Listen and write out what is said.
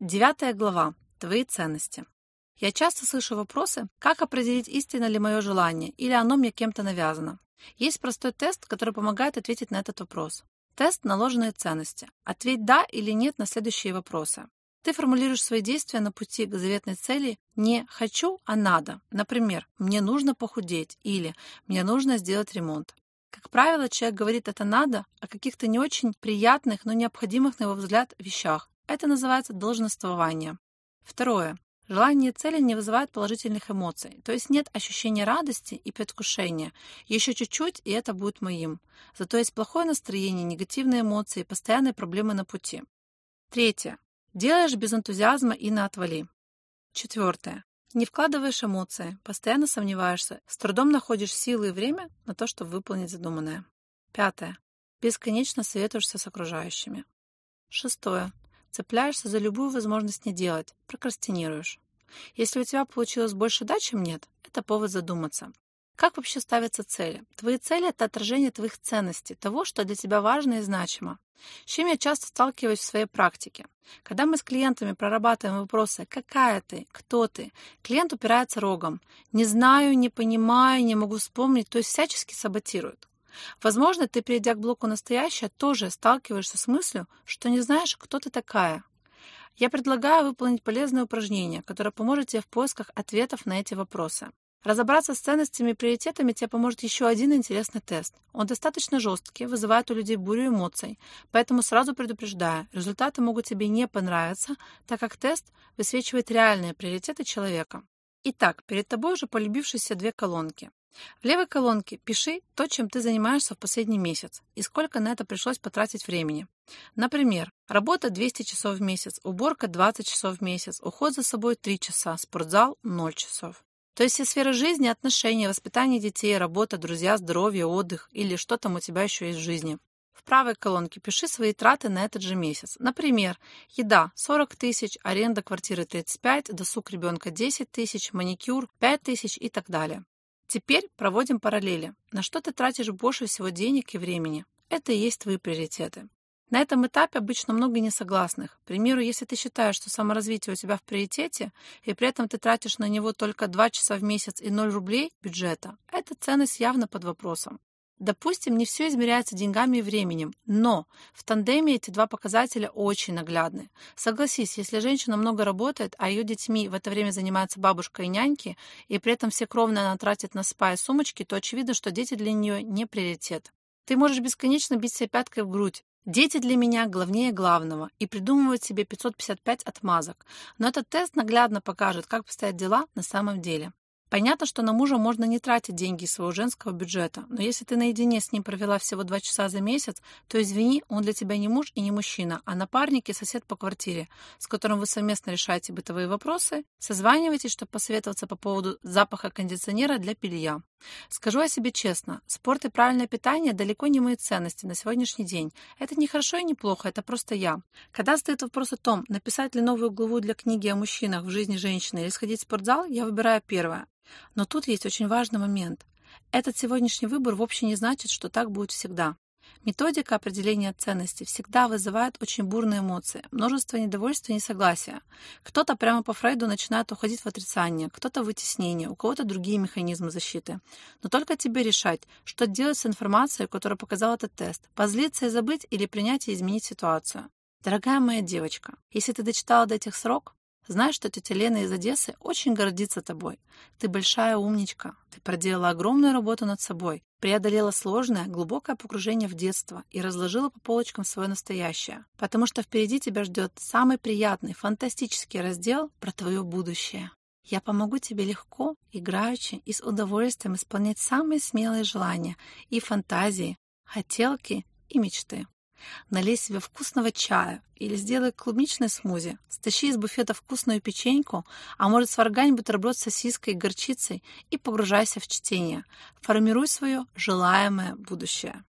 Девятая глава. Твои ценности. Я часто слышу вопросы, как определить, истинно ли мое желание, или оно мне кем-то навязано. Есть простой тест, который помогает ответить на этот вопрос. Тест «Наложенные ценности». Ответь «да» или «нет» на следующие вопросы. Ты формулируешь свои действия на пути к заветной цели не «хочу», а «надо». Например, «мне нужно похудеть» или «мне нужно сделать ремонт». Как правило, человек говорит это «надо» о каких-то не очень приятных, но необходимых, на его взгляд, вещах, это называется долженствование. Второе. Желание цели не вызывает положительных эмоций, то есть нет ощущения радости и предвкушения. Еще чуть-чуть, и это будет моим. Зато есть плохое настроение, негативные эмоции, постоянные проблемы на пути. Третье. Делаешь без энтузиазма и на отвали. Четвертое. Не вкладываешь эмоции, постоянно сомневаешься, с трудом находишь силы и время на то, чтобы выполнить задуманное. Пятое. Бесконечно советуешься с окружающими. Шестое. Цепляешься за любую возможность не делать, прокрастинируешь. Если у тебя получилось больше да, чем нет, это повод задуматься. Как вообще ставятся цели? Твои цели — это отражение твоих ценностей, того, что для тебя важно и значимо. С чем я часто сталкиваюсь в своей практике. Когда мы с клиентами прорабатываем вопросы «какая ты?», «кто ты?», клиент упирается рогом. «Не знаю, не понимаю, не могу вспомнить», то есть всячески саботирует. Возможно, ты, перейдя к блоку «Настоящее», тоже сталкиваешься с мыслью, что не знаешь, кто ты такая. Я предлагаю выполнить полезное упражнение, которое поможет тебе в поисках ответов на эти вопросы. Разобраться с ценностями и приоритетами тебе поможет еще один интересный тест. Он достаточно жесткий, вызывает у людей бурю эмоций, поэтому сразу предупреждаю, результаты могут тебе не понравиться, так как тест высвечивает реальные приоритеты человека. Итак, перед тобой уже полюбившиеся две колонки. В левой колонке пиши то, чем ты занимаешься в последний месяц и сколько на это пришлось потратить времени. Например, работа 200 часов в месяц, уборка 20 часов в месяц, уход за собой 3 часа, спортзал 0 часов. То есть все сферы жизни, отношения, воспитание детей, работа, друзья, здоровье, отдых или что там у тебя еще есть в жизни. В правой колонке пиши свои траты на этот же месяц. Например, еда 40 тысяч, аренда квартиры 35, досуг ребенка 10 тысяч, маникюр 5 тысяч и так далее. Теперь проводим параллели. На что ты тратишь больше всего денег и времени? Это и есть твои приоритеты. На этом этапе обычно много несогласных. К примеру, если ты считаешь, что саморазвитие у тебя в приоритете, и при этом ты тратишь на него только 2 часа в месяц и 0 рублей бюджета, эта ценность явно под вопросом. Допустим, не все измеряется деньгами и временем, но в тандеме эти два показателя очень наглядны. Согласись, если женщина много работает, а ее детьми в это время занимаются бабушка и няньки, и при этом все кровно она тратит на спа и сумочки, то очевидно, что дети для нее не приоритет. Ты можешь бесконечно бить себя пяткой в грудь. Дети для меня главнее главного и придумывать себе 555 отмазок. Но этот тест наглядно покажет, как постоят дела на самом деле. Понятно, что на мужа можно не тратить деньги из своего женского бюджета, но если ты наедине с ним провела всего два часа за месяц, то извини, он для тебя не муж и не мужчина, а напарник и сосед по квартире, с которым вы совместно решаете бытовые вопросы, созваниваетесь, чтобы посоветоваться по поводу запаха кондиционера для белья. Скажу о себе честно, спорт и правильное питание далеко не мои ценности на сегодняшний день. Это не хорошо и не плохо, это просто я. Когда стоит вопрос о том, написать ли новую главу для книги о мужчинах в жизни женщины или сходить в спортзал, я выбираю первое. Но тут есть очень важный момент. Этот сегодняшний выбор вовсе не значит, что так будет всегда. Методика определения ценностей всегда вызывает очень бурные эмоции, множество недовольства и несогласия. Кто-то прямо по Фрейду начинает уходить в отрицание, кто-то в вытеснение, у кого-то другие механизмы защиты. Но только тебе решать, что делать с информацией, которую показал этот тест, позлиться и забыть или принять и изменить ситуацию. Дорогая моя девочка, если ты дочитала до этих срок, Знай, что тетя Лена из Одессы очень гордится тобой. Ты большая умничка. Ты проделала огромную работу над собой, преодолела сложное, глубокое погружение в детство и разложила по полочкам свое настоящее. Потому что впереди тебя ждет самый приятный, фантастический раздел про твое будущее. Я помогу тебе легко, играючи и с удовольствием исполнять самые смелые желания и фантазии, хотелки и мечты. Налей себе вкусного чая или сделай клубничный смузи. Стащи из буфета вкусную печеньку, а может сваргань бутерброд с сосиской и горчицей и погружайся в чтение. Формируй свое желаемое будущее.